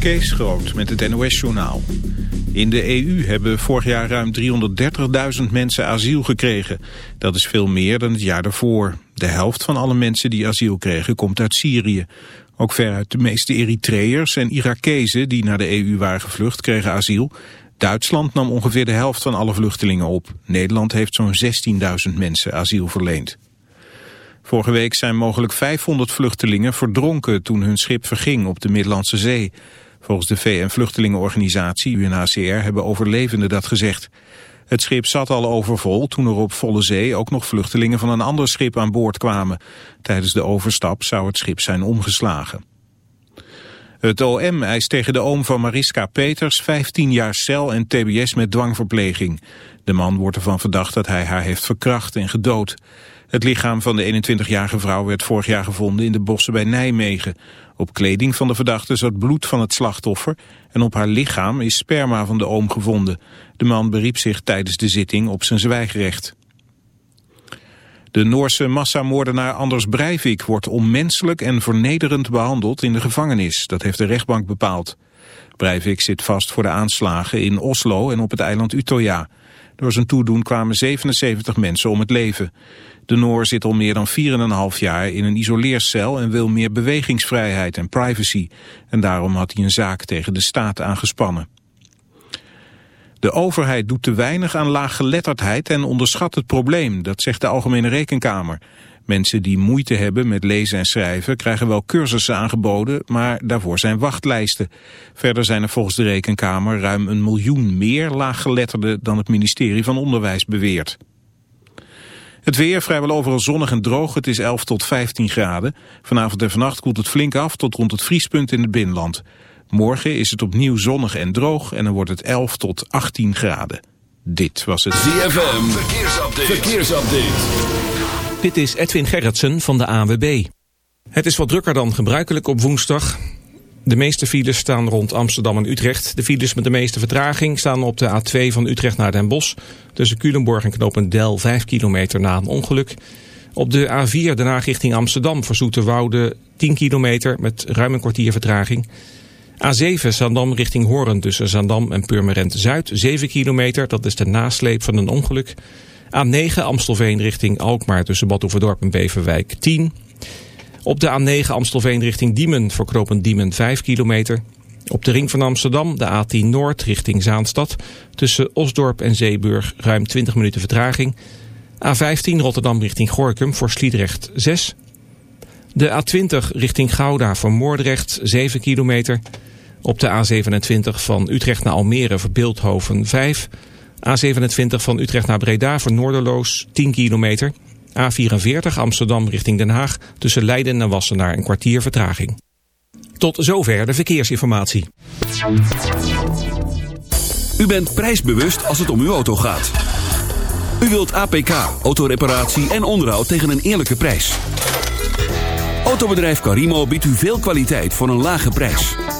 Kees Groot met het NOS-journaal. In de EU hebben vorig jaar ruim 330.000 mensen asiel gekregen. Dat is veel meer dan het jaar daarvoor. De helft van alle mensen die asiel kregen komt uit Syrië. Ook veruit de meeste Eritreërs en Irakezen die naar de EU waren gevlucht kregen asiel. Duitsland nam ongeveer de helft van alle vluchtelingen op. Nederland heeft zo'n 16.000 mensen asiel verleend. Vorige week zijn mogelijk 500 vluchtelingen verdronken toen hun schip verging op de Middellandse Zee. Volgens de VN-vluchtelingenorganisatie UNHCR hebben overlevenden dat gezegd. Het schip zat al overvol toen er op volle zee ook nog vluchtelingen van een ander schip aan boord kwamen. Tijdens de overstap zou het schip zijn omgeslagen. Het OM eist tegen de oom van Mariska Peters 15 jaar cel en tbs met dwangverpleging. De man wordt ervan verdacht dat hij haar heeft verkracht en gedood. Het lichaam van de 21-jarige vrouw werd vorig jaar gevonden in de bossen bij Nijmegen. Op kleding van de verdachte zat bloed van het slachtoffer en op haar lichaam is sperma van de oom gevonden. De man beriep zich tijdens de zitting op zijn zwijgrecht. De Noorse massamoordenaar Anders Breivik wordt onmenselijk en vernederend behandeld in de gevangenis. Dat heeft de rechtbank bepaald. Breivik zit vast voor de aanslagen in Oslo en op het eiland Utøya. Door zijn toedoen kwamen 77 mensen om het leven. De Noor zit al meer dan 4,5 jaar in een isoleercel en wil meer bewegingsvrijheid en privacy. En daarom had hij een zaak tegen de staat aangespannen. De overheid doet te weinig aan laaggeletterdheid en onderschat het probleem, dat zegt de Algemene Rekenkamer. Mensen die moeite hebben met lezen en schrijven krijgen wel cursussen aangeboden, maar daarvoor zijn wachtlijsten. Verder zijn er volgens de Rekenkamer ruim een miljoen meer laaggeletterden dan het ministerie van Onderwijs beweert. Het weer vrijwel overal zonnig en droog. Het is 11 tot 15 graden. Vanavond en vannacht koelt het flink af tot rond het vriespunt in het binnenland. Morgen is het opnieuw zonnig en droog en dan wordt het 11 tot 18 graden. Dit was het ZFM Verkeersupdate. Verkeersupdate. Dit is Edwin Gerritsen van de AWB. Het is wat drukker dan gebruikelijk op woensdag. De meeste files staan rond Amsterdam en Utrecht. De files met de meeste vertraging staan op de A2 van Utrecht naar Den Bosch. Tussen Culemborg en Knopendel 5 kilometer na een ongeluk. Op de A4 daarna richting Amsterdam voor Woude 10 kilometer met ruim een kwartier vertraging. A7 Zandam richting Hoorn tussen Zandam en Purmerend Zuid 7 kilometer. Dat is de nasleep van een ongeluk. A9 Amstelveen richting Alkmaar tussen Bad en Beverwijk 10 op de A9 Amstelveen richting Diemen voor Diemen 5 kilometer. Op de ring van Amsterdam de A10 Noord richting Zaanstad. Tussen Osdorp en Zeeburg ruim 20 minuten vertraging. A15 Rotterdam richting Gorkum voor Sliedrecht 6. De A20 richting Gouda voor Moordrecht 7 kilometer. Op de A27 van Utrecht naar Almere voor Beeldhoven 5. A27 van Utrecht naar Breda voor Noorderloos 10 kilometer. A44 Amsterdam richting Den Haag tussen Leiden en Wassenaar een kwartier vertraging. Tot zover de verkeersinformatie. U bent prijsbewust als het om uw auto gaat. U wilt APK, autoreparatie en onderhoud tegen een eerlijke prijs. Autobedrijf Carimo biedt u veel kwaliteit voor een lage prijs.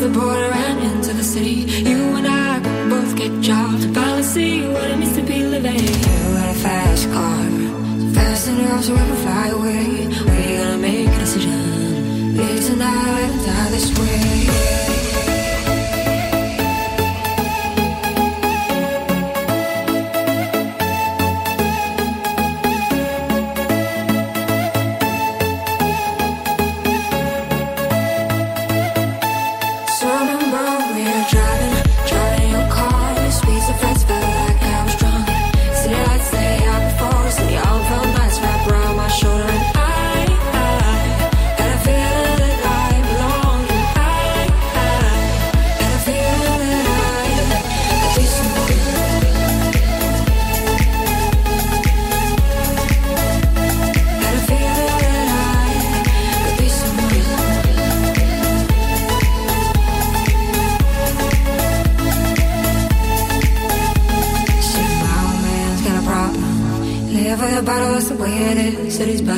The border and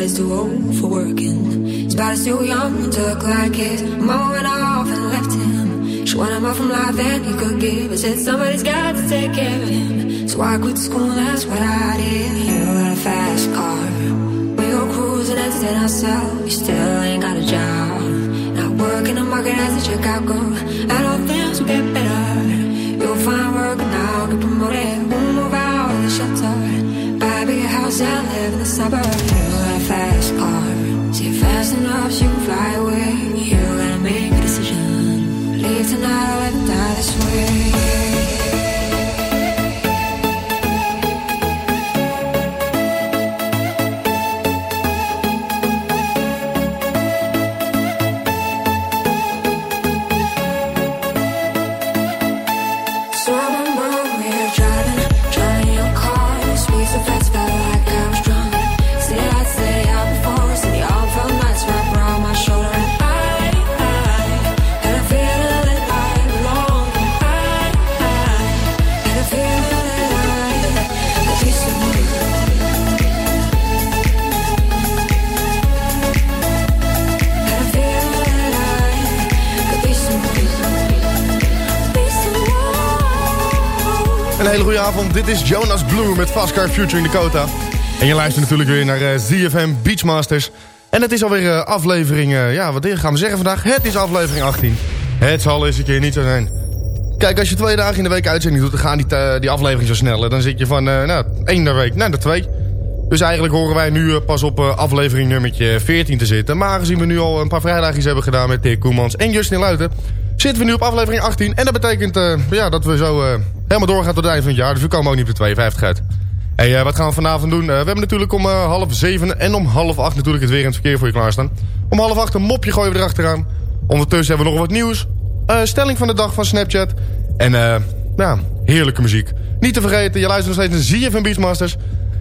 body's too old for working. His body's too young to look like his. Mom went off and left him. She wanted more from life than he could give. I said somebody's got to take care of him. So I quit school, that's what I did. Hele goede avond. Dit is Jonas Blue met Fastcar Futuring Dakota. En je luistert natuurlijk weer naar eh, ZFM Beachmasters. En het is alweer eh, aflevering... eh, ja, wat gaan we zeggen vandaag? Het is aflevering 18. Het zal eens een keer niet zo zijn. Kijk, als je twee dagen in de week uitzending doet... dan gaan die, die afleveringen zo sneller. Dan zit je van nou, één de week naar de twee. Dus eigenlijk horen wij nu pas op aflevering nummertje 14 te zitten. Maar aangezien we nu al een paar vrijdagjes hebben gedaan met Dick Koemans en Justin Luiten... zitten we nu op aflevering 18. En dat betekent ja, dat we zo helemaal doorgaan tot het eind van het jaar. Dus we komen ook niet op de 52 uit. Hey, eh, wat gaan we vanavond doen? Eh, we hebben natuurlijk om eh, half zeven en om half acht natuurlijk het weer in het verkeer voor je klaarstaan. Om half acht een mopje gooien we erachteraan. Ondertussen hebben we nog wat nieuws. Stelling van de dag van Snapchat. En ja, heerlijke muziek. Niet te vergeten, je luistert nog steeds naar ZFM Beachmasters.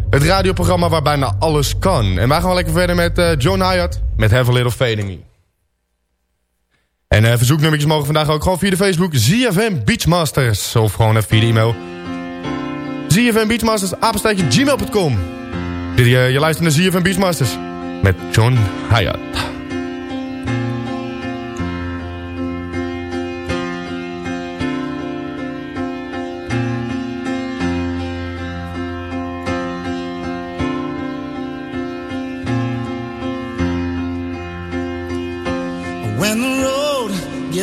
Het radioprogramma waar bijna alles kan. En wij gaan wel lekker verder met John Hyatt met Have Little Fading Me. En verzoeknummertjes mogen vandaag ook gewoon via de Facebook ZFM Beachmasters. Of gewoon even via de e-mail. ZFM Beachmasters, apenstaartje gmail.com. Dit, eh, je luistert naar ZFM Beachmasters met John Hyatt.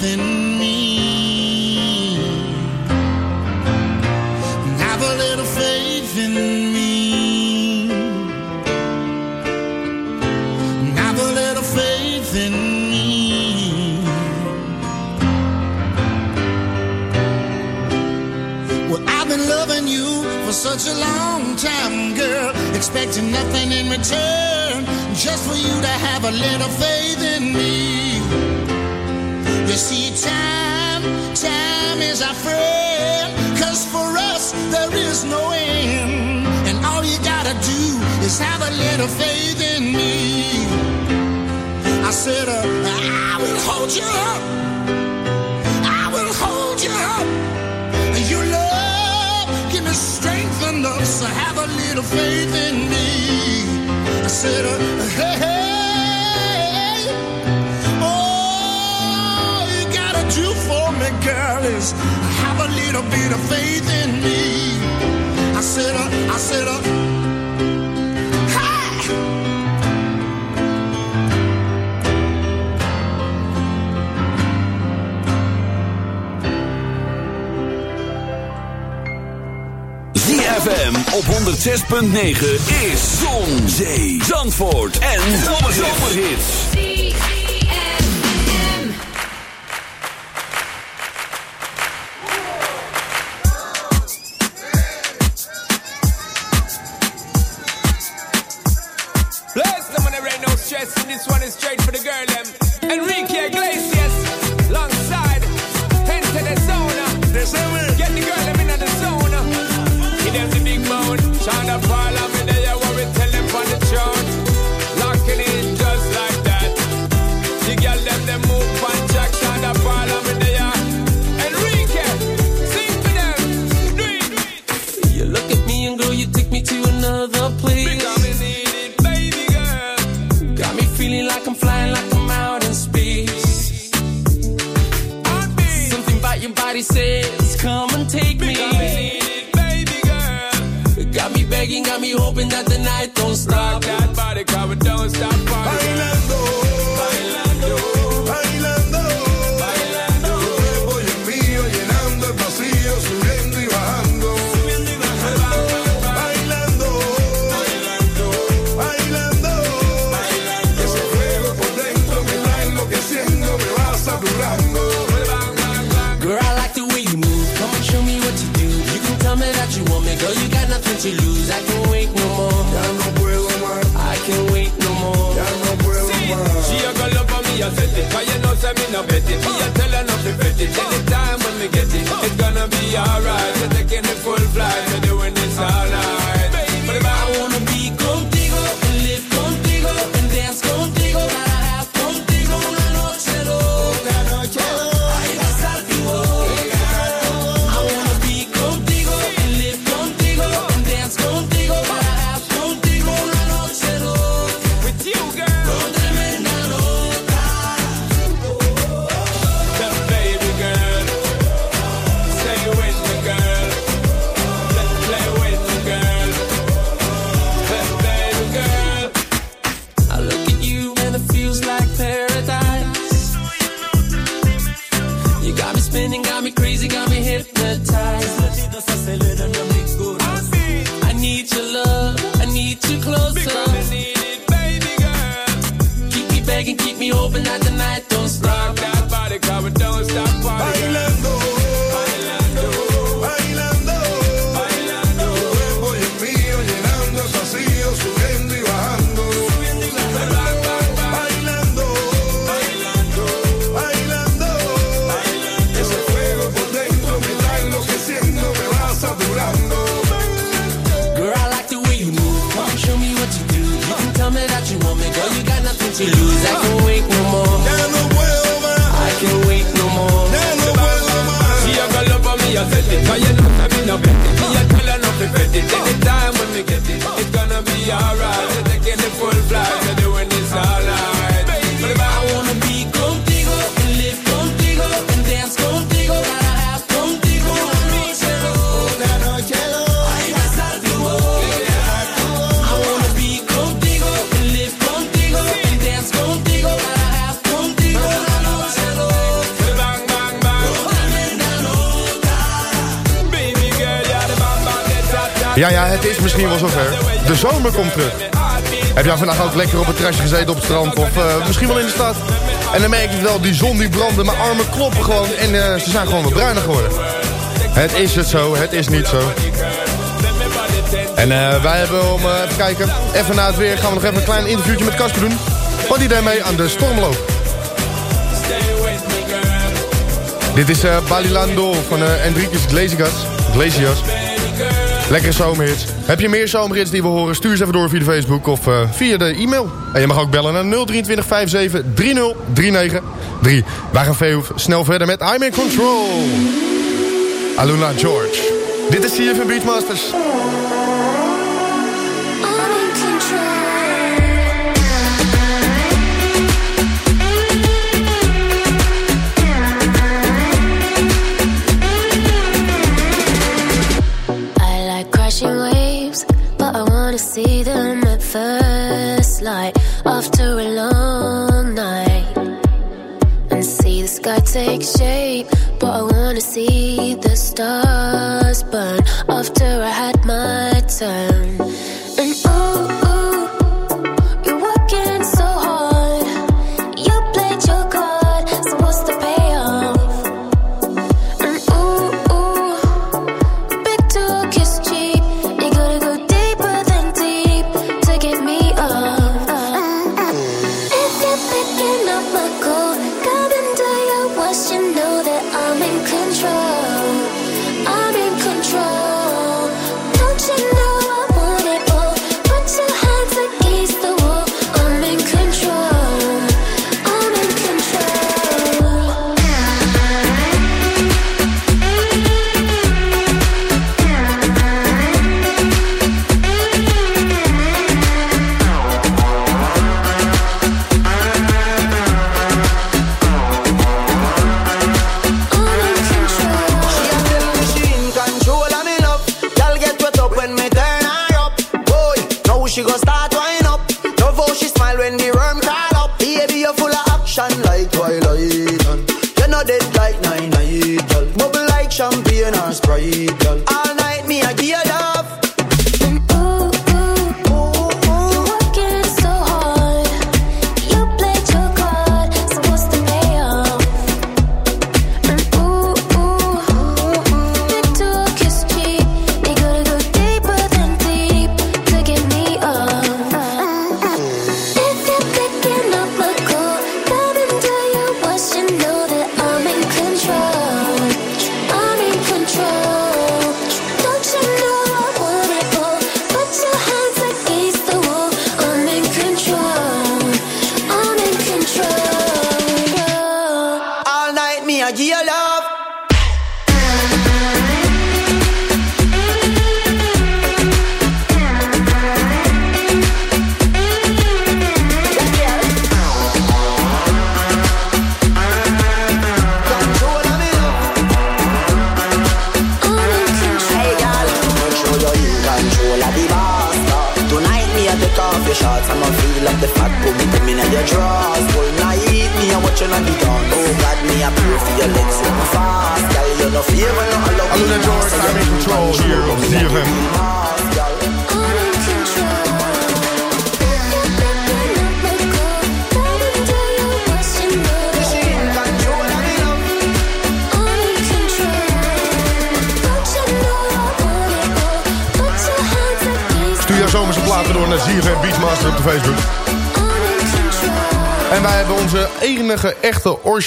nothing have a little bit of faith in me. I said, uh, I said, uh, FM op 106.9 is Zon, Zee, Zandvoort en Zomerhits. feels like paradise. You got me spinning, got me crazy, got me hypnotized. Ja, ja, het is misschien wel zover. De zomer komt terug. Heb jij vandaag ook lekker op het terrasje gezeten op het strand of eh, misschien wel in de stad? En dan merk je wel, die zon die brandde, mijn armen kloppen gewoon en eh, ze zijn gewoon wat bruiner geworden. Het is het zo, het is niet zo. En eh, wij hebben om, te kijken, even na het weer gaan we nog even een klein interviewtje met Casper doen. Want die deed mee aan de stormloop. Dit is Balilando van Enrique Iglesias. Iglesias. Lekker zomerhits. Heb je meer zomerhits die we horen? Stuur ze even door via de Facebook of eh, via de e-mail. En je mag ook bellen naar 023 57 30 393. Wij gaan snel verder met I'm in Control. Aluna George. Dit is CFM Beatmasters. after a long night and see the sky take shape. But I wanna see the stars burn after I had my turn. stars bright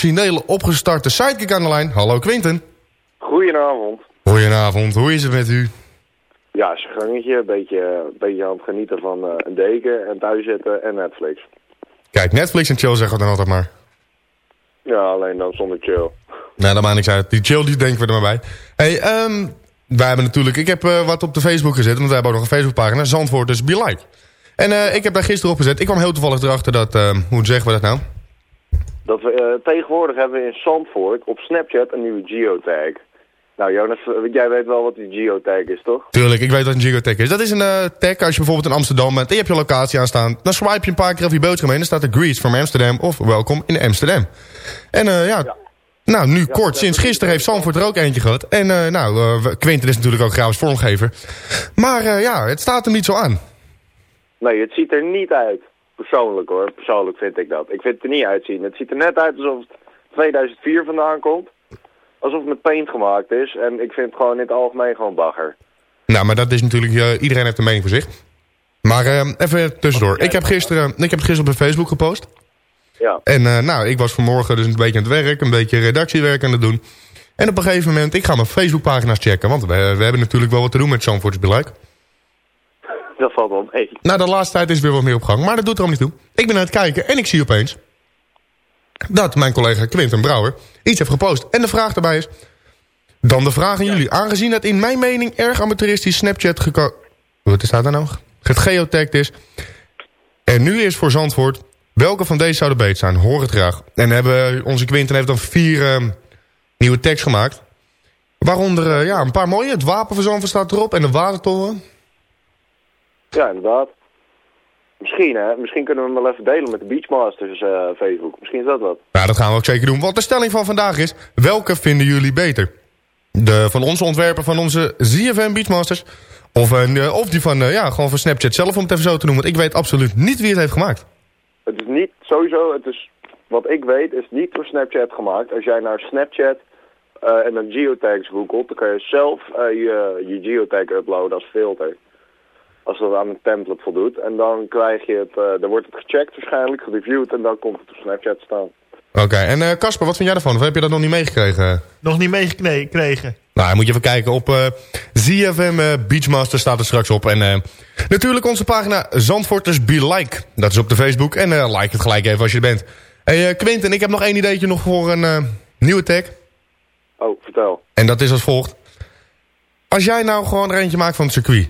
originele opgestarte sidekick aan de lijn. Hallo Quinten. Goedenavond. Goedenavond, hoe is het met u? Ja, zijn gangetje. Een beetje, beetje aan het genieten van eh, een deken en thuis zitten en Netflix. Kijk, Netflix en chill zeggen we dan altijd maar. Ja, alleen dan zonder chill. Nou, dat maakt niks uit. Die chill, die denken we er maar bij. hey, ehm, wij hebben natuurlijk... Ik heb eh, wat op de Facebook gezet, want wij hebben ook nog een Facebookpagina. Zandvoort dus Be Like. En eh, ik heb daar gisteren op gezet. Ik kwam heel toevallig erachter dat... ehm, hoe zeggen we dat nou? Dat we, eh, tegenwoordig hebben we in Zandvoort op Snapchat een nieuwe geotag. Nou Jonas, eh, jij weet wel wat die geotag is, toch? Tuurlijk, ik weet wat een geotag is. Dat is een eh, tag als je bijvoorbeeld in Amsterdam bent en je hebt je locatie aanstaan. Dan swipe je een paar keer over je boodschap heen en dan staat er Greets from Amsterdam of welkom in Amsterdam. En ja, nou nu kort, sinds gisteren heeft Zandvoort er ook eentje gehad. En nou, Quinten is natuurlijk ook grafisch vormgever. Maar ja, het staat hem niet zo aan. Nee, het ziet er niet uit. Persoonlijk hoor, persoonlijk vind ik dat. Ik vind het er niet uitzien. Het ziet er net uit alsof het 2004 vandaan komt. Alsof het met paint gemaakt is. En ik vind het gewoon in het algemeen gewoon bagger. Nou, maar dat is natuurlijk, eh, iedereen heeft een mening voor zich. Maar eh, even tussendoor. Ik heb, gisteren, ik heb het gisteren op Facebook gepost. Ja. En eh, nou, ik was vanmorgen dus een beetje aan het werk, een beetje redactiewerk aan het doen. En op een gegeven moment, ik ga mijn Facebookpagina's checken. Want we, we hebben natuurlijk wel wat te doen met Zandvoorts Beluik. Dat valt wel mee. Nou, de laatste tijd is weer wat meer op gang. Maar dat doet er allemaal niet toe. Ik ben aan het kijken en ik zie opeens... dat mijn collega Quinten Brouwer iets heeft gepost. En de vraag daarbij is... Dan de vraag aan jullie. Aangezien het in mijn mening erg amateuristisch Snapchat geko... Wat staat daar nou? Het geotagd is. En nu is voor Zandvoort... Welke van deze zouden beter zijn? Hoor het graag. En hebben, onze Quinten heeft dan vier ehm, nieuwe tags gemaakt. Waaronder eh, ja, een paar mooie. Het wapen van Zandvoort staat erop. En de watertoren. Ja, inderdaad. Misschien hè, misschien kunnen we hem wel even delen met de Beachmasters eh, Facebook. Misschien is dat wat. Ja, dat gaan we ook zeker doen. Want de stelling van vandaag is... Welke vinden jullie beter? De van onze ontwerper van onze ZFM Beachmasters... Of, een, eh, of die van, eh, ja, gewoon van Snapchat zelf om het even zo te noemen. Want ik weet absoluut niet wie het heeft gemaakt. Het is niet, sowieso, het is, wat ik weet, is niet door Snapchat gemaakt. Als jij naar Snapchat eh, en dan geotags googelt, dan kan je zelf eh, je, je geotag uploaden als filter. Als dat aan een template voldoet. En dan krijg je het, eh, dan wordt het gecheckt waarschijnlijk, gereviewd en dan komt het op Snapchat staan. Oké, en eh, Casper, wat vind jij ervan? Of heb je dat nog niet meegekregen? Nog niet meegekregen. Nou, dan moet je even kijken. Op eh ZFM eh, Beachmaster staat er straks op. En eh, natuurlijk onze pagina Zandvoorters Be Like. Dat is op de Facebook. En eh, like het gelijk even als je er bent. Hey, eh, Quinten, ik heb nog één ideetje nog voor een eh, nieuwe tag. Oh, vertel. En dat is als volgt. Als jij nou gewoon er eentje maakt van het circuit.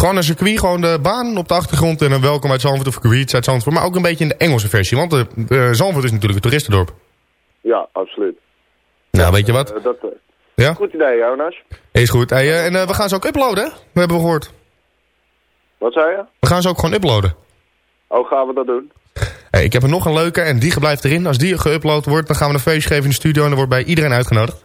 Gewoon een circuit, gewoon de baan op de achtergrond. En een welkom uit Zandvoort of Greets uit Zandvoort. Maar ook een beetje in de Engelse versie. Want de, eh, Zandvoort is natuurlijk een toeristendorp. Ja, absoluut. Nou, weet je wat? Eh, dat, eh, Ja? Goed idee, Jonas. Is goed. Hey, eh, en eh, we gaan ze ook uploaden, hè? We hebben gehoord. Wat zei je? We gaan ze ook gewoon uploaden. Oh, gaan we dat doen? Hey, ik heb er nog een leuke en die blijft erin. Als die geüpload wordt, dan gaan we een feestje geven in de studio... en dan wordt bij iedereen uitgenodigd.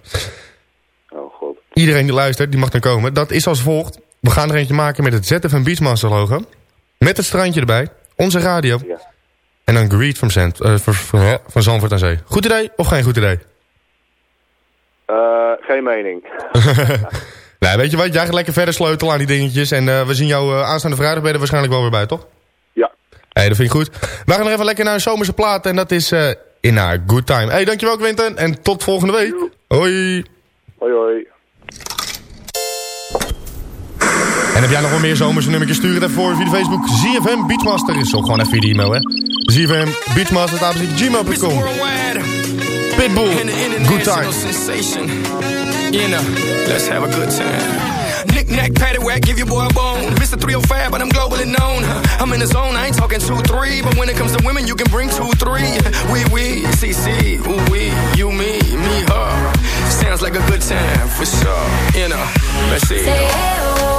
Oh god. Iedereen die luistert, die mag dan komen. Dat is als volgt. We gaan er eentje maken met het ZFM Beachmaster logo. Met het strandje erbij. Onze radio. En dan Greet van, Zand, eh, van, van, Zandvoort aan Zee. Goed idee of geen goed idee? Eh, geen mening. Nee, weet je wat? Jij gaat lekker verder sleutelen aan die dingetjes. En eh, we zien jou aanstaande vrijdag je er waarschijnlijk wel weer bij, toch? Ja. Hey, dat vind ik goed. We gaan nog even lekker naar een zomerse plaat. En dat is In Our Good Time. Hey, dankjewel Quinten. En tot volgende week. Hoi. Hoi hoi. En heb jij nog wel meer zomerse nummertjes? Stuur het even voor via de Facebook. ZFM Beachmaster is ook gewoon even via de e-mail, hè. ZFM Beachmaster, gmail.com. Pitbull, Good Time. sensation. You know, let's have a good time. Knick knack, paddywhack, give your boy a bone. Mr. 305, but I'm globally known. I'm in the zone, I ain't talking 2-3. But when it comes to women, you can bring 2-3. We, we, CC, ooh, we, you, me, me, her. Sounds like a good time, for sure. You know, let's see.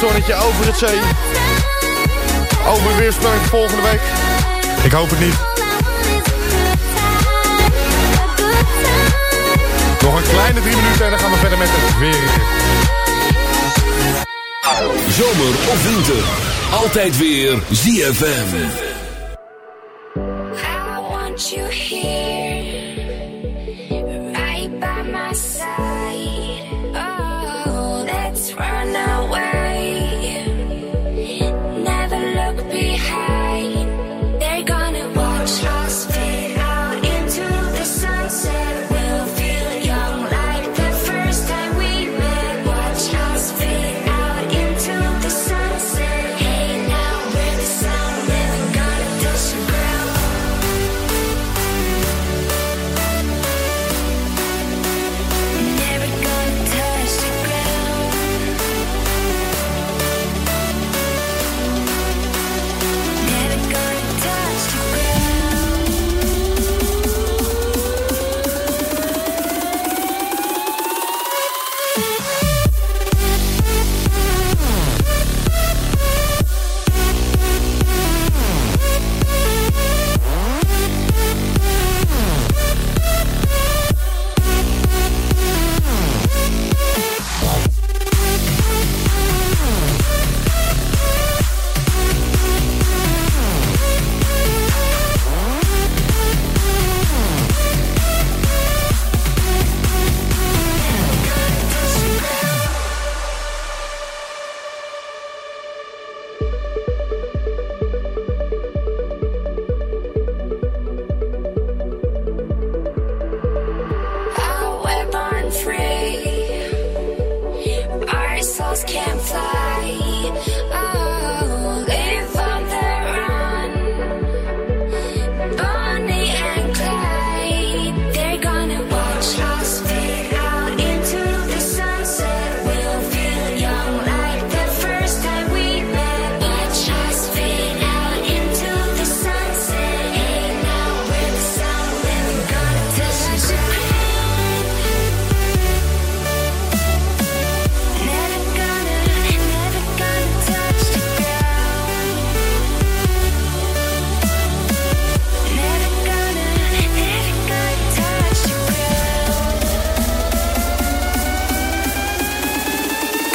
Zonnetje, over het zee. Over weerspanning volgende week. Ik hoop het niet. Nog een kleine drie minuten en dan gaan we verder met het weer. Zomer of winter. Altijd weer ZFM. photography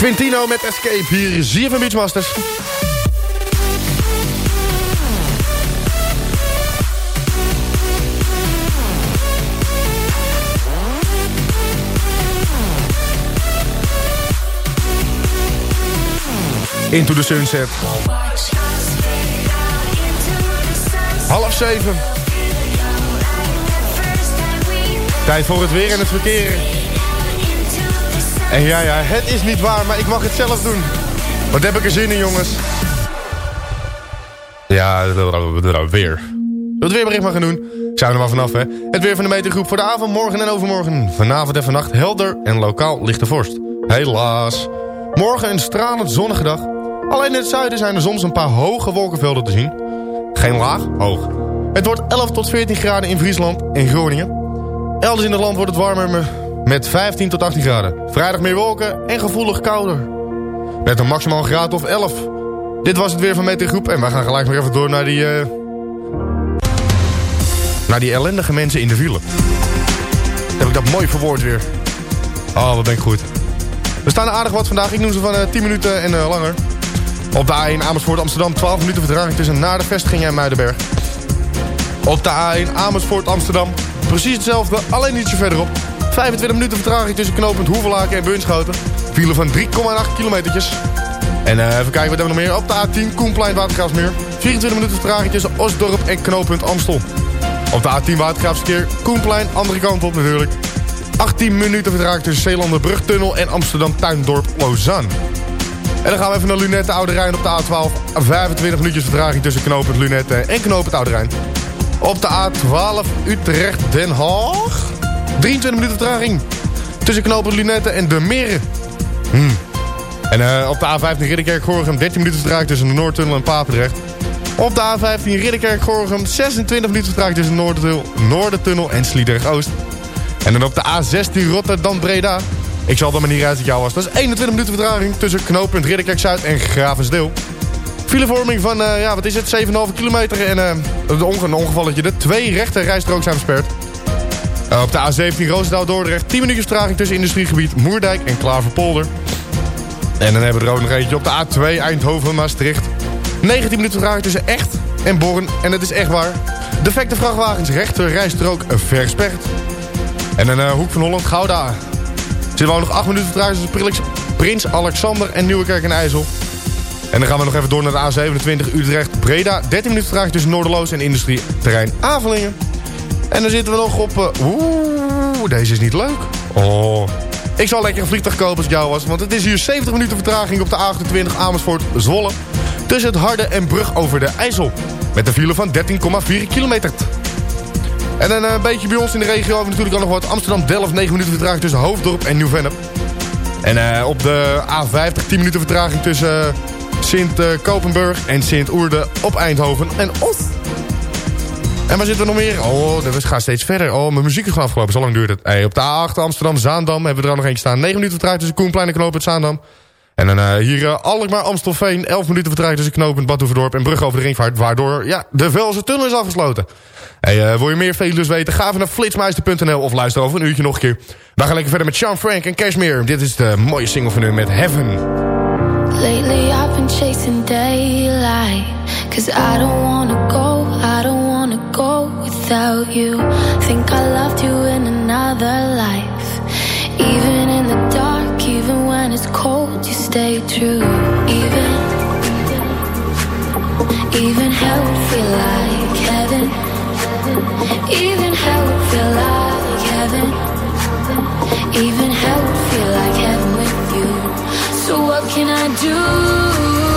Quintino met Escape hier, van Beachmasters. Into the Sunset. Half zeven. Tijd voor het weer en het verkeer. En ja, ja, het is niet waar, maar ik mag het zelf doen. Wat heb ik er zin in, jongens. Ja, weer. Het weerbericht maar gaan doen. Zijn we er maar vanaf, hè. Het weer van de metergroep voor de avond, morgen en overmorgen. Vanavond en vannacht helder en lokaal lichte vorst. Helaas. Morgen een stralend zonnige dag. Alleen in het zuiden zijn er soms een paar hoge wolkenvelden te zien. Geen laag, hoog. Het wordt 11 tot 14 graden in Friesland en Groningen. Elders in het land wordt het warmer me- met 15 tot 18 graden. Vrijdag meer wolken en gevoelig kouder. Met een maximaal graad of 11. Dit was het weer van Meteorgroep en wij gaan gelijk nog even door naar die... eh, naar die ellendige mensen in de file. Heb ik dat mooi verwoord weer. Oh, wat ben ik goed. We staan aardig wat vandaag. Ik noem ze van eh, 10 minuten en eh, langer. Op de A1 Amersfoort Amsterdam 12 minuten vertraging tussen naar de vestiging en Muidenberg. Op de A1 Amersfoort Amsterdam precies hetzelfde, alleen ietsje verderop. 25 minuten vertraging tussen knooppunt Hoevelaken en Bunschoten. File van 3,8 kilometertjes. En eh, even kijken, wat hebben we nog meer? Op de A10 Koenplein Watergraafsmeer. 24 minuten vertraging tussen Osdorp en knooppunt Amstel. Op de A10 Watergraafsverkeer Koenplein, andere kant op natuurlijk. 18 minuten vertraging tussen Zeelander Brugtunnel en Amsterdam Tuindorp Lausanne. En dan gaan we even naar Lunette Oude Rijn op de A12. 25 minuutjes vertraging tussen knooppunt Lunette en knooppunt Oude Rijn. Op de A12 Utrecht Den Haag. 23 minuten vertraging tussen knooppunt Lunette en De Meren. Hmm. En eh, op de A15 Ridderkerk-Gorgum 13 minuten vertraging tussen de Noordtunnel en Papendrecht. Op de A15 Ridderkerk-Gorgum 26 minuten vertraging tussen de Noordertunnel, en Sliedrecht-Oost. En dan op de A16 Rotterdam-Breda. Ik zal dan maar niet uit dat jou was. Dat is 21 minuten vertraging tussen knooppunt Ridderkerk-Zuid en Gravensdeel. Filevorming van, eh, ja, wat is het, 7,5 kilometer. En eh een onge- een ongevalletje. De twee rechte rijstroken zijn versperd. Eh, op de A17 Roosendaal-Dordrecht 10 minuutjes vertraging tussen industriegebied Moerdijk en Klaverpolder. En dan hebben we er ook nog eentje op de A2 Eindhoven-Maastricht. 19 minuten vertraging tussen Echt en Born. En het is echt waar. Defecte vrachtwagens rechter rijstrook versperd. En een eh, hoek van Holland Gouda. Zitten we nog 8 minuten vertraging tussen Prins- Alexander en Nieuwekerk en IJssel. En dan gaan we nog even door naar de A27 Utrecht-Breda. 13 minuten vertraging tussen Noorderloos en industrieterrein Avelingen. En dan zitten we nog op... eh, Oeh, deze is niet leuk. Oh. Ik zal lekker een vliegtuig kopen als ik jou was. Want het is hier 70 minuten vertraging op de A28 Amersfoort-Zwolle. Tussen het Harde en Brug over de IJssel. Met een file van 13,4 kilometer. En een eh, beetje bij ons in de regio hebben we natuurlijk ook nog wat. Amsterdam-Delft 9 minuten vertraging tussen Hoofddorp en Nieuw-Vennep. En eh, op de A50 10 minuten vertraging tussen Sint-Kopenburg en Sint-Oerde op Eindhoven en Os. En waar zitten we nog meer? Oh, we gaan steeds verder. Oh, mijn muziek is gewoon afgelopen. Zo lang duurt het. Hey, op de A8 Amsterdam-Zaandam hebben we er ook nog eentje staan. 9 minuten vertraging tussen Koenplein en knooppunt Zaandam. En dan eh, hier uh, Alkmaar Amstelveen. 11 minuten vertraging tussen knooppunt Badhoevedorp en Brug over de Ringvaart. Waardoor ja, de Velse tunnel is afgesloten. Hey, uh, wil je meer Velus weten? Ga even naar flitsmeister.nl of luister over een uurtje nog een keer. We gaan lekker verder met Sean Frank en Cashmere. Dit is de mooie single van hun met Heaven. Lately I've been chasing daylight Cause I don't wanna go, I don't wanna go without you. Think I loved you in another life. Even in the dark, even when it's cold You stay true. Even, even hell feel like heaven. Even hell feel like heaven. Even hell feel like heaven with you. So what can I do?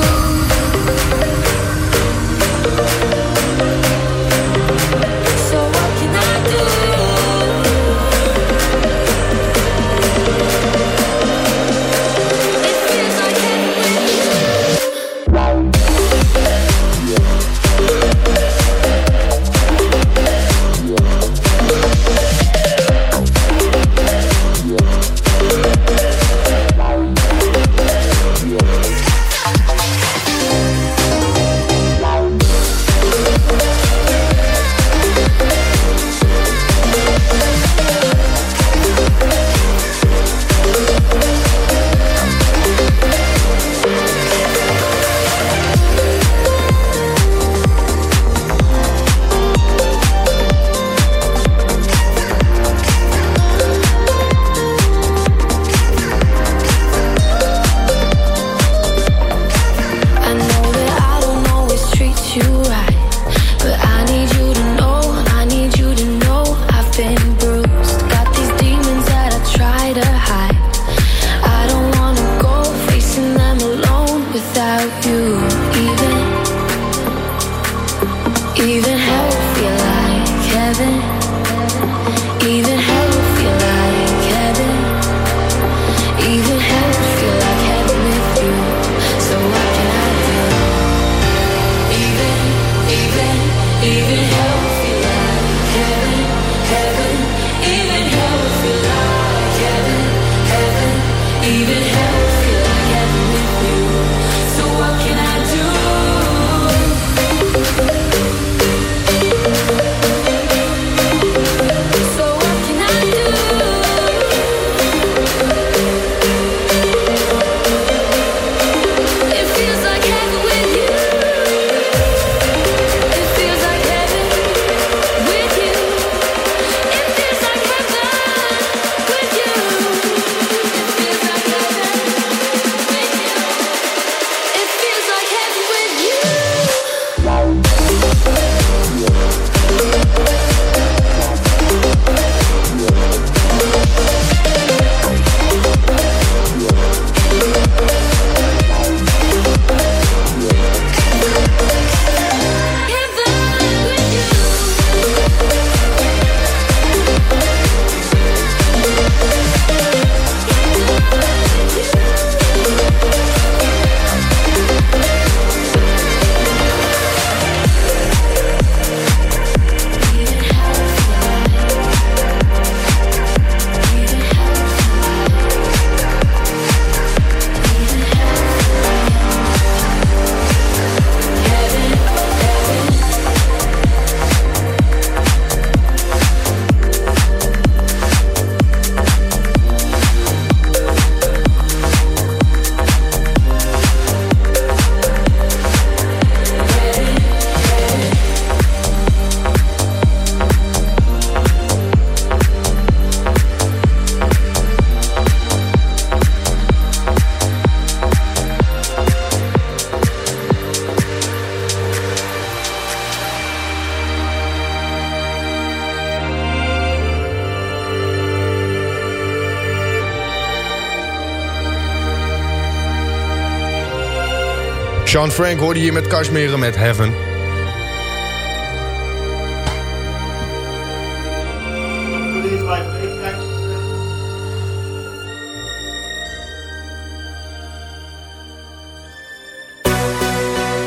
Sean Frank hoorde hier met Kashmir met Heaven. En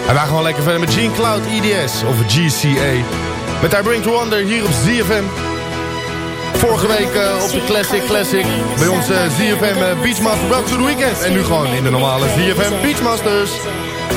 wij gaan gewoon lekker verder met Gene Cloud EDS of GCA. Met I Bring to Wonder hier op ZFM. Vorige week eh, op de Classic Classic bij onze ZFM eh, Beachmaster Welcome Weekend. En nu gewoon in de normale ZFM Beachmasters.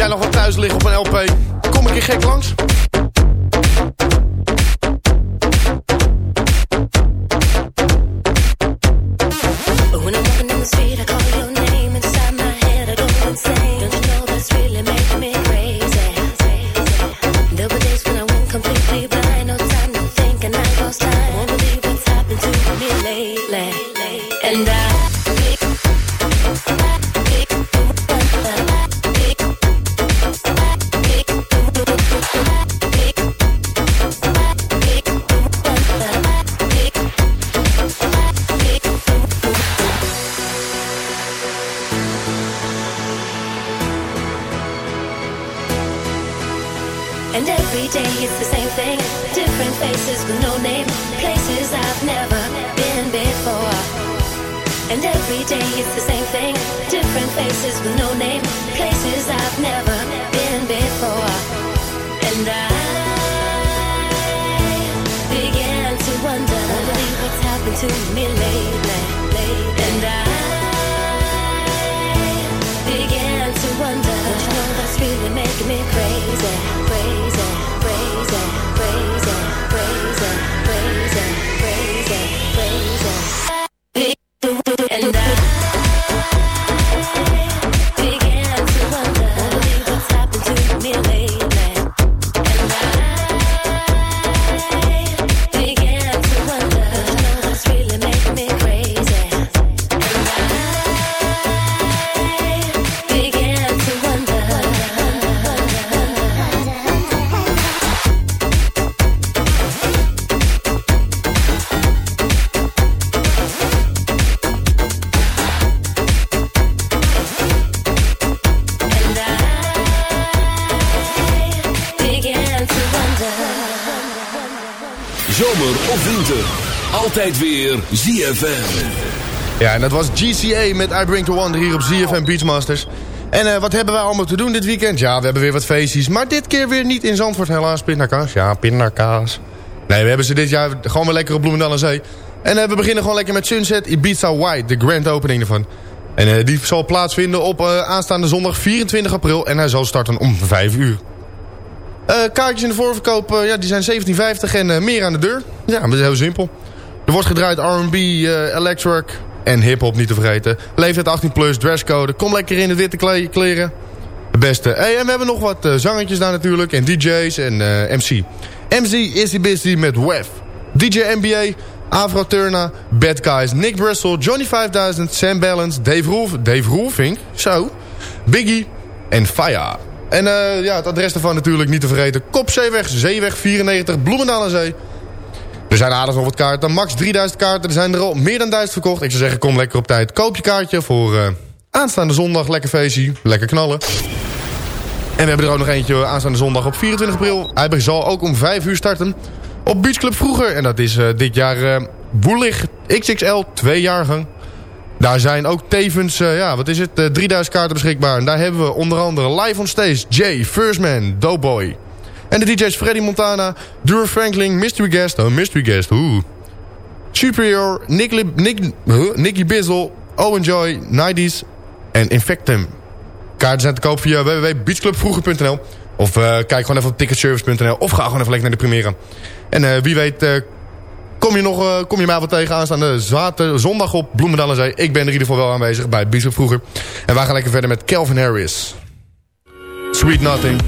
Jij nog wat thuis liggen op een LP? Kom een keer gek langs. Weer ZFM. Ja, en dat was GCA met I Bring to Wonder hier op ZFM Beachmasters. En eh, wat hebben wij allemaal te doen dit weekend? Ja, we hebben weer wat feestjes. Maar dit keer weer niet in Zandvoort helaas. Pindakaas. Ja, pindakaas. Nee, we hebben ze dit jaar gewoon weer lekker op Bloemendaal aan Zee. En eh, we beginnen gewoon lekker met Sunset Ibiza White. De grand opening ervan. En eh, die zal plaatsvinden op aanstaande zondag 24 april. En hij zal starten om 5 uur. Kaartjes in de voorverkoop ja, die zijn 17,50 en meer aan de deur. Ja, dat is heel simpel. Er wordt gedraaid R&B, eh electric en hip-hop niet te vergeten. Leeftijd 18 plus, dresscode. Kom lekker in de witte kle- kleren. De beste. En we hebben nog wat eh, zangertjes daar natuurlijk. En DJ's en eh, MC. MC Izzy Busy met WEF. DJ NBA, Avro Turner, Bad Guys, Nick Bristol, Johnny 5000, Sam Balance, Dave, Roelf, Dave Roelvink, zo, Biggie en Fire. En ja, het adres daarvan natuurlijk niet te vergeten. Kopzeeweg, Zeeweg 94, Bloemendaal aan Zee. Er zijn aardig nog wat kaarten. Max 3000 kaarten. Er zijn er al meer dan 1000 verkocht. Ik zou zeggen, kom lekker op tijd. Koop je kaartje voor eh, aanstaande zondag. Lekker feestje. Lekker knallen. En we hebben er ook nog eentje aanstaande zondag op 24 april. Hij zal ook om 5 uur starten. Op Beach Club vroeger. En dat is eh, dit jaar eh Woelig XXL 2 jaargang. Daar zijn ook tevens, eh, ja, wat is het, eh, 3000 kaarten beschikbaar. En daar hebben we onder andere live on stage Jay, First Man, Doughboy. En de DJ's Freddy Montana, Dur Franklin, Mystery Guest, oh Mystery Guest, oeh. Superior, Nick, Nick? Nicky Bizzle, Owen Joy, 90s en Infectum. Kaarten zijn te koop via www.beachclubvroeger.nl. Of eh, kijk gewoon even op ticketservice.nl. Of ga gewoon even lekker naar de première. En eh, wie weet eh, kom je, nog, kom je mij wel tegen aanstaande zater, zondag op Bloemendaal en Zee. Ik ben er in ieder geval wel aanwezig bij Beachclub Vroeger. En wij gaan lekker verder met Calvin Harris. Sweet Nothing.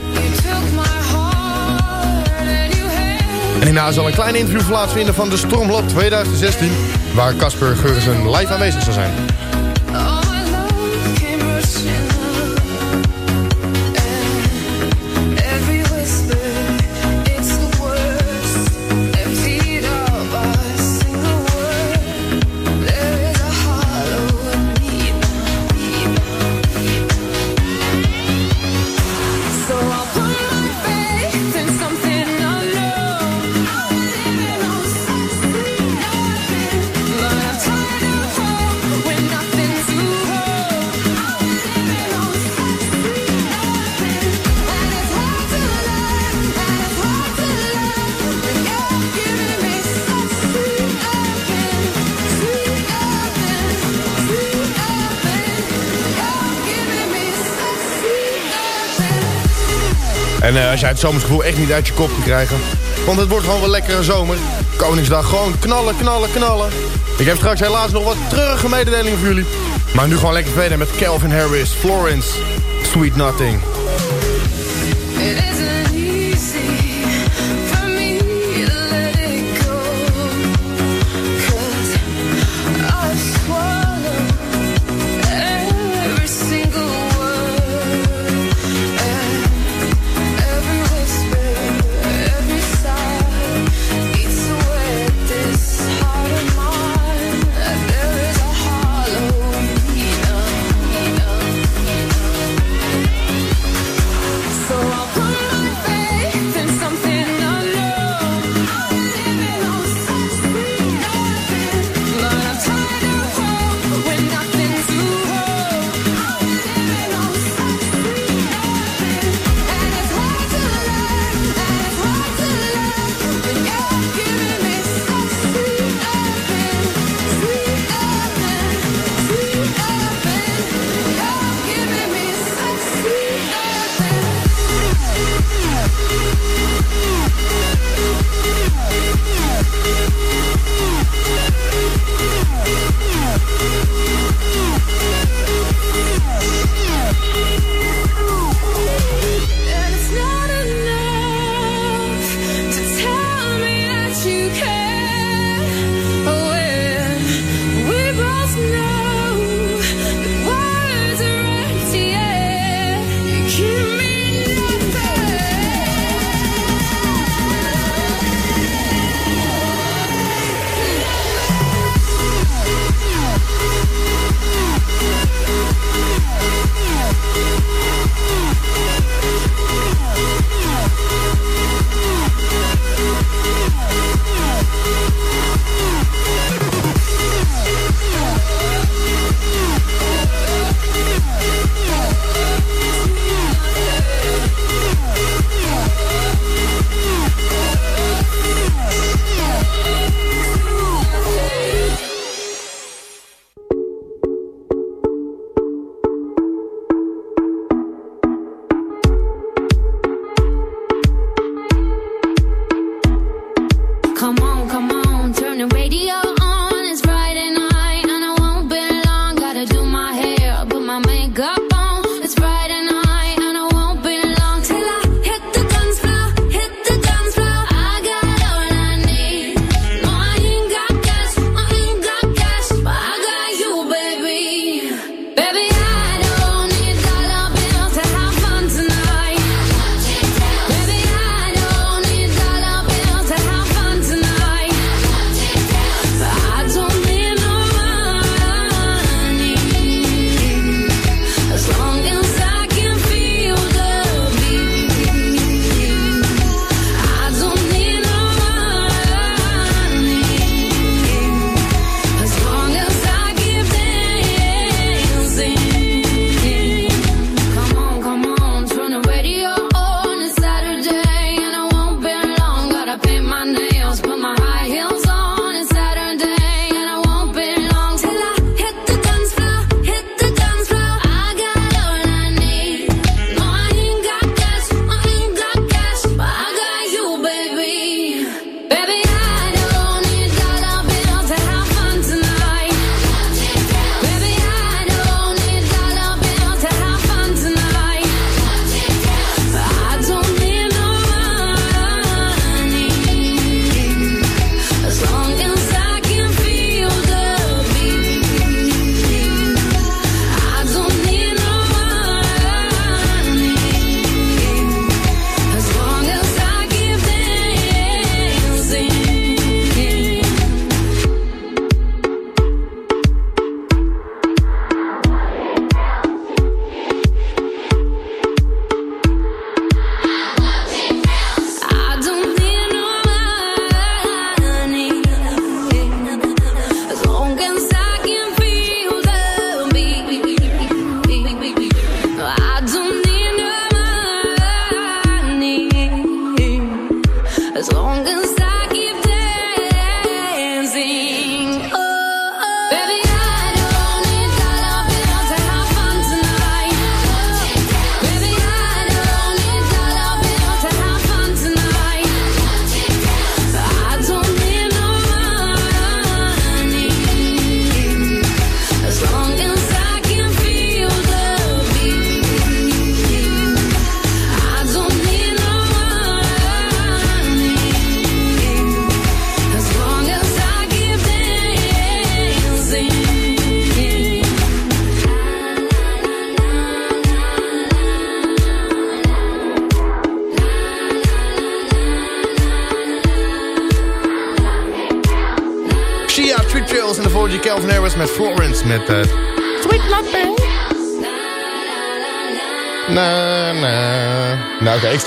En hierna zal een klein interview plaatsvinden van de Stormlot 2016... waar Casper Geurzen live aanwezig zal zijn. En eh, als jij het zomersgevoel echt niet uit je kop kan krijgen... want het wordt gewoon wel lekkere zomer. Koningsdag gewoon knallen, knallen, knallen. Ik heb straks helaas nog wat treurige mededelingen voor jullie. Maar nu gewoon lekker verder met Calvin Harris, Florence, Sweet Nothing.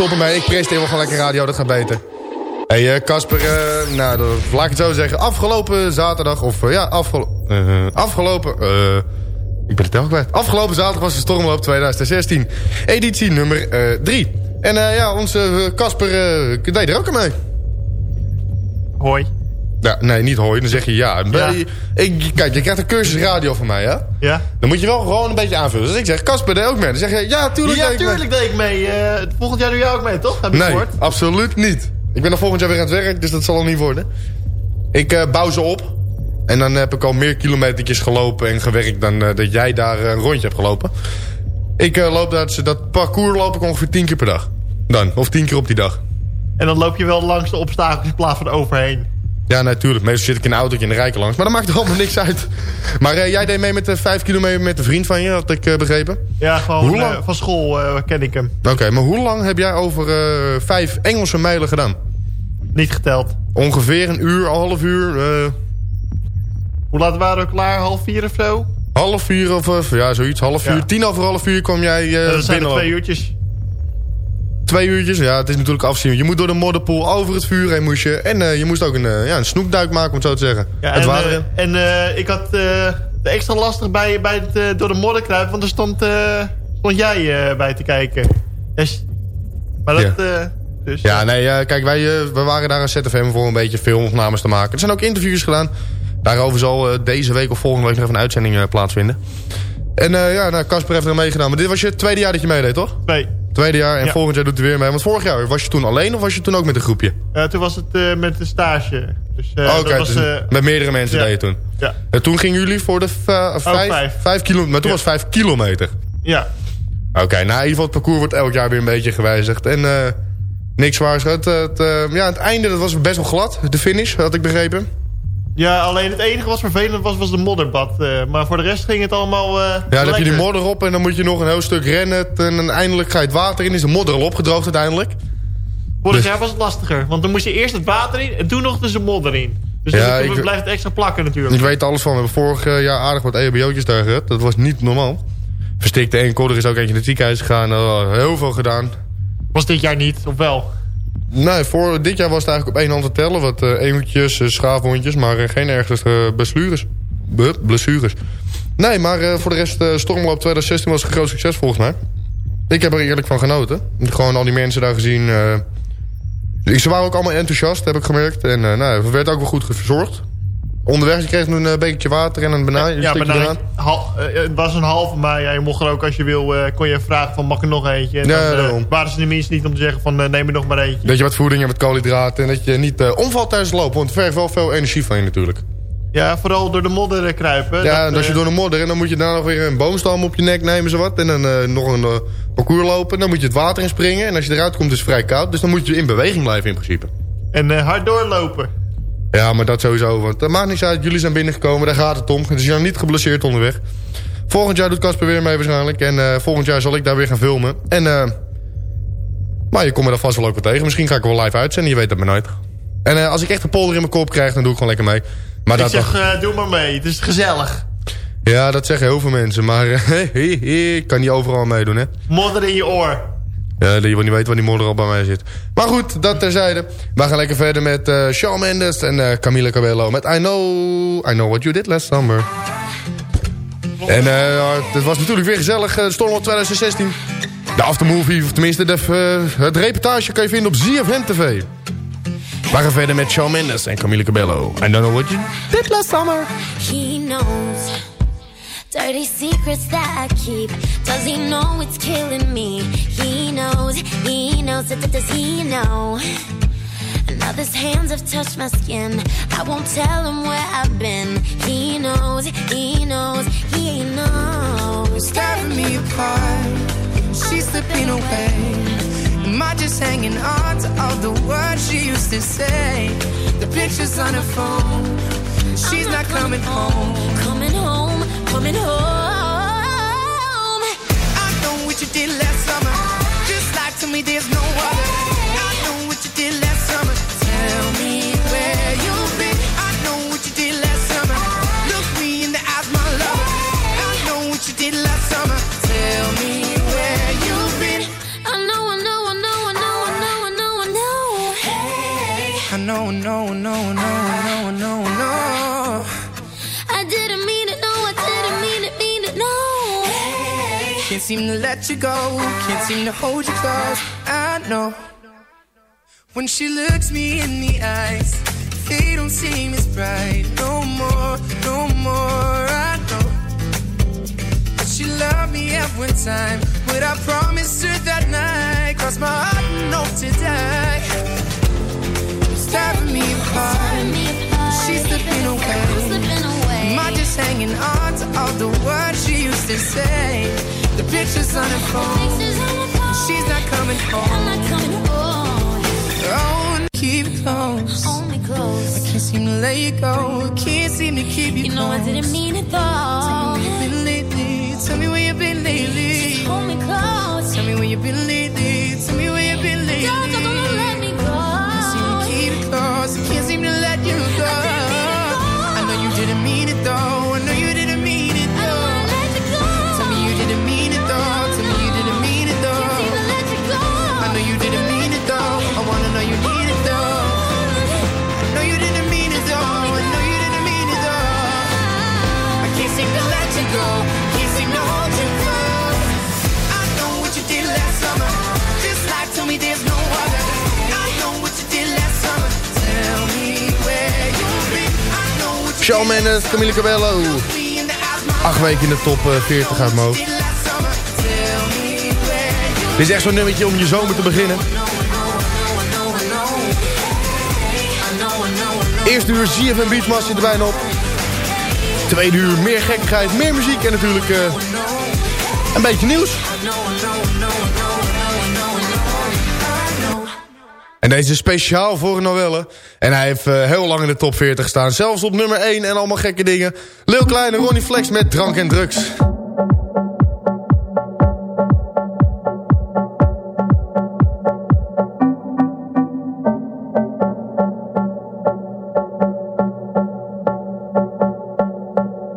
Nou oké, ik presenteer wel gewoon lekker radio, dat gaat beter. Hey, eh, Casper, eh, nou dat, laat ik het zo zeggen. Afgelopen zaterdag, of eh, ja, afgelo afgelopen... ik ben het tel kwijt. Afgelopen zaterdag was de Stormloop 2016. Editie nummer 3. en ja, onze Casper deed er ook aan mee. Hoi. Ja, nee, niet hoor. Dan zeg je ja. Ik, kijk, je krijgt een cursus radio van mij, hè? Ja. Dan moet je wel gewoon een beetje aanvullen. Dus ik zeg, Casper, deed ook mee. Dan zeg je, ja, tuurlijk Ja, deed ik mee. tuurlijk deed ik mee. Eh, volgend jaar doe jij ook mee, toch? Heb ik Nee, gehoord? absoluut niet. Ik ben nog volgend jaar weer aan het werk, dus dat zal er niet worden. Ik eh, bouw ze op. En dan heb ik al meer kilometertjes gelopen en gewerkt dan eh, dat jij daar een rondje hebt gelopen. Ik loop dat, dat parcours loop ik ongeveer tien keer per dag. Dan, of tien keer op die dag. En dan loop je wel langs de obstakels in plaats van overheen. Ja, natuurlijk. Meestal zit ik in een autootje in de rijken langs. Maar dat maakt er allemaal niks uit. Maar eh, jij deed mee met de vijf kilometer met een vriend van je, had ik eh, begrepen. Ja, gewoon Hoe lang? eh, van school ken ik hem. Oké, maar hoe lang heb jij over vijf Engelse mijlen gedaan? Niet geteld. Ongeveer een uur, een half uur. Hoe laat waren we klaar? Half vier of zo? half vier of ja, zoiets. Half Ja. uur. Tien over half uur kwam jij dat zijn er binnenlopen. twee uurtjes. Twee uurtjes, ja, het is natuurlijk afzien. Je moet door de modderpoel over het vuur heen moest je. En eh, je moest ook een, eh, ja, een snoekduik maken, om het zo te zeggen. Ja, het en water eh, in. en ik had het extra lastig bij, bij het door de modder kruipen, want er stond, stond jij bij te kijken. Dus, maar dat... eh, dus, Ja, nee, kijk, wij we waren daar aan ZFM voor een beetje filmopnames te maken. Er zijn ook interviews gedaan. Daarover zal deze week of volgende week nog even een uitzending plaatsvinden. En ja, nou, Casper heeft er meegedaan. Maar dit was je tweede jaar dat je meedeed, toch? Nee. Tweede jaar en Ja. volgend jaar doet hij weer mee. Want vorig jaar, was je toen alleen of was je toen ook met een groepje? Eh, toen was het eh, met de stage. Dus, Oh, dat was, dus met meerdere mensen ja. deed je toen. Ja. En toen gingen jullie voor de vijf, vijf. vijf kilometer. Maar toen Ja. was vijf kilometer. Ja. Oké, nou in ieder geval het parcours wordt elk jaar weer een beetje gewijzigd. En niks waars. Het, het, ja, het einde dat was best wel glad. De finish, had ik begrepen. Ja, alleen het enige wat vervelend was, was de modderbad. eh, maar voor de rest ging het allemaal eh Ja, dan heb je die modder op en dan moet je nog een heel stuk rennen. En eindelijk ga je het water in. Is de modder al opgedroogd uiteindelijk. Vorig Dus- jaar was het lastiger. Want dan moest je eerst het water in en toen nog dus de modder in. Dus Ja, ik- blijft het extra plakken natuurlijk. Ik weet er alles van. We hebben vorig eh, jaar aardig wat EHBO'tjes daar gehad. Dat was niet normaal. Verstikte enkelder is ook eentje in het ziekenhuis gegaan. Eh, heel veel gedaan. Was dit jaar niet, of wel? Nee, voor dit jaar was het eigenlijk op één hand te tellen. Wat uh, eentjes, uh, schaafwondjes, maar uh, geen ernstige blessures. Blessures. Nee, maar voor de rest, Stormloop 2016 was een groot succes volgens mij. Ik heb er eerlijk van genoten. Gewoon al die mensen daar gezien. Ze waren ook allemaal enthousiast, heb ik gemerkt. En nou, werd ook wel goed verzorgd. Onderweg, je kreeg een bekertje water en een banaan. Ja, banaan. Hal, uh, het was een halve, maar ja, je mocht er ook als je wil, uh, kon je vragen van mag ik nog eentje. En ja, dan uh, waren ze tenminste niet om te zeggen van neem er nog maar eentje. Dat je wat voeding hebt met koolhydraten en dat je niet omvalt tijdens het lopen. Want het vergt wel veel energie van je natuurlijk. Ja, vooral door de modder kruipen. Ja, dat, en als je door de modder en dan moet je daarna nog weer een boomstam op je nek nemen zo wat. En dan nog een parcours lopen. Dan moet je het water in springen. En als je eruit komt is het vrij koud. Dus dan moet je in beweging blijven in principe. En hard doorlopen. Ja, maar dat sowieso. Want dat maakt niet uit. Jullie zijn binnengekomen. Daar gaat het om. Dus je bent niet geblesseerd onderweg. Volgend jaar doet Casper weer mee waarschijnlijk. En uh, volgend jaar zal ik daar weer gaan filmen. En uh, maar je komt me daar vast wel ook weer tegen. Misschien ga ik wel live uitzenden. Je weet dat maar nooit. En uh, als ik echt een polder in mijn kop krijg, dan doe ik gewoon lekker mee. Maar ik dat zeg, doe maar mee. Het is gezellig. Ja, dat zeggen heel veel mensen. Maar ik kan niet overal meedoen, hè. Modder in je oor. Ja, je wil niet weten waar die modder al bij mij zit. Maar goed, dat terzijde. We gaan lekker verder met uh, Shawn Mendes en uh, Camila Cabello. Met I Know, I Know What You Did Last Summer. En uh, het was natuurlijk weer gezellig. Uh, Stormloop 2016. De aftermovie, of tenminste de, het reportage kan je vinden op ZFM TV. We gaan verder met Shawn Mendes en Camila Cabello. I know what you did last summer. He knows dirty secrets that I keep. Does he know it's killing me? He knows, he knows, does he know? Another's hands have touched my skin. I won't tell him where I've been. He knows, he knows, he knows. Tearing me apart. She's slipping away. Am I just hanging on to all the words she used to say? The pictures on her phone. She's not, not coming home. Coming home, coming home. I know what you did last summer. Just like to me, there's no other. Seem to let you go. Can't seem to hold you close. I know. When she looks me in the eyes, they don't seem as bright. No more, no more. I know. That she loved me one time. But I promised her that night. Cross my heart and hope to die. It's tearing me apart. She's slipping away. Am I just hanging on to all the words she used to say? The pictures on her phone. She's not coming home. Oh, keep it close. I can't seem to let you go. I can't seem to keep you, You know I didn't mean it though. Shawn Mendes, Camille Cabello. Acht weken in de top eh, 40 uit mijn. Dit is echt zo'n nummertje om je zomer te beginnen. Eerste uur ZFM Beachmaster zit er bijna op. Tweede uur meer gekkigheid, meer muziek en natuurlijk eh, een beetje nieuws. En deze is speciaal voor Noelle. En hij heeft eh, heel lang in de top 40 gestaan. Zelfs op nummer 1 en allemaal gekke dingen. Lil Kleine Ronnie Flex met drank en drugs.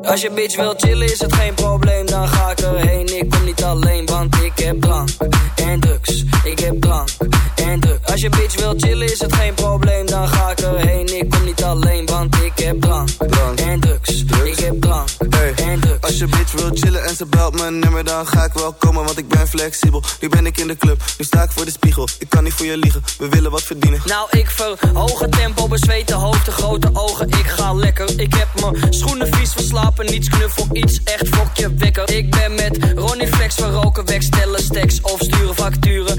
Als je bitch wil chillen is het geen probleem, dan ga ik erheen. Chillen is het geen probleem, dan ga ik erheen. Ik kom niet alleen, want ik heb drank, en drugs. Ik heb drank en drugs. Als je bitch wil chillen en ze belt mijn nummer, dan ga ik wel komen, want ik ben flexibel. Nu ben ik in de club, nu sta ik voor de spiegel. Ik kan niet voor je liegen, we willen wat verdienen. Nou, ik verhoog het tempo, bezweten hoofd, de grote ogen. Ik ga lekker. Ik heb mijn schoenen vies verslapen, niets knuffel, iets echt fokje wekker. Ik ben met Ronnie Flex, we roken weg, stellen stacks of sturen facturen.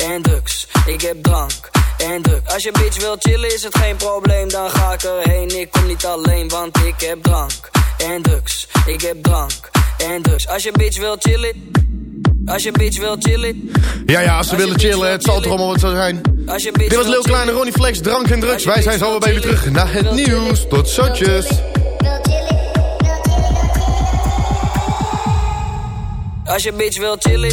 en drugs. Ik heb drank en drugs. Als je bitch wil chillen is het geen probleem, dan ga ik erheen. Ik kom niet alleen, want ik heb drank en drugs. Ik heb drank en drugs. Als je bitch wil chillen, als je bitch wil chillen. Ja, ja, als ze willen chillen, het zal toch allemaal wat zo zijn. Als je bitch Dit was Lil Kleine Ronnie Flex, drank en drugs. Wij zijn zo weer bij jullie terug naar het nieuws. Tot zootjes. Als je bitch wil chillen.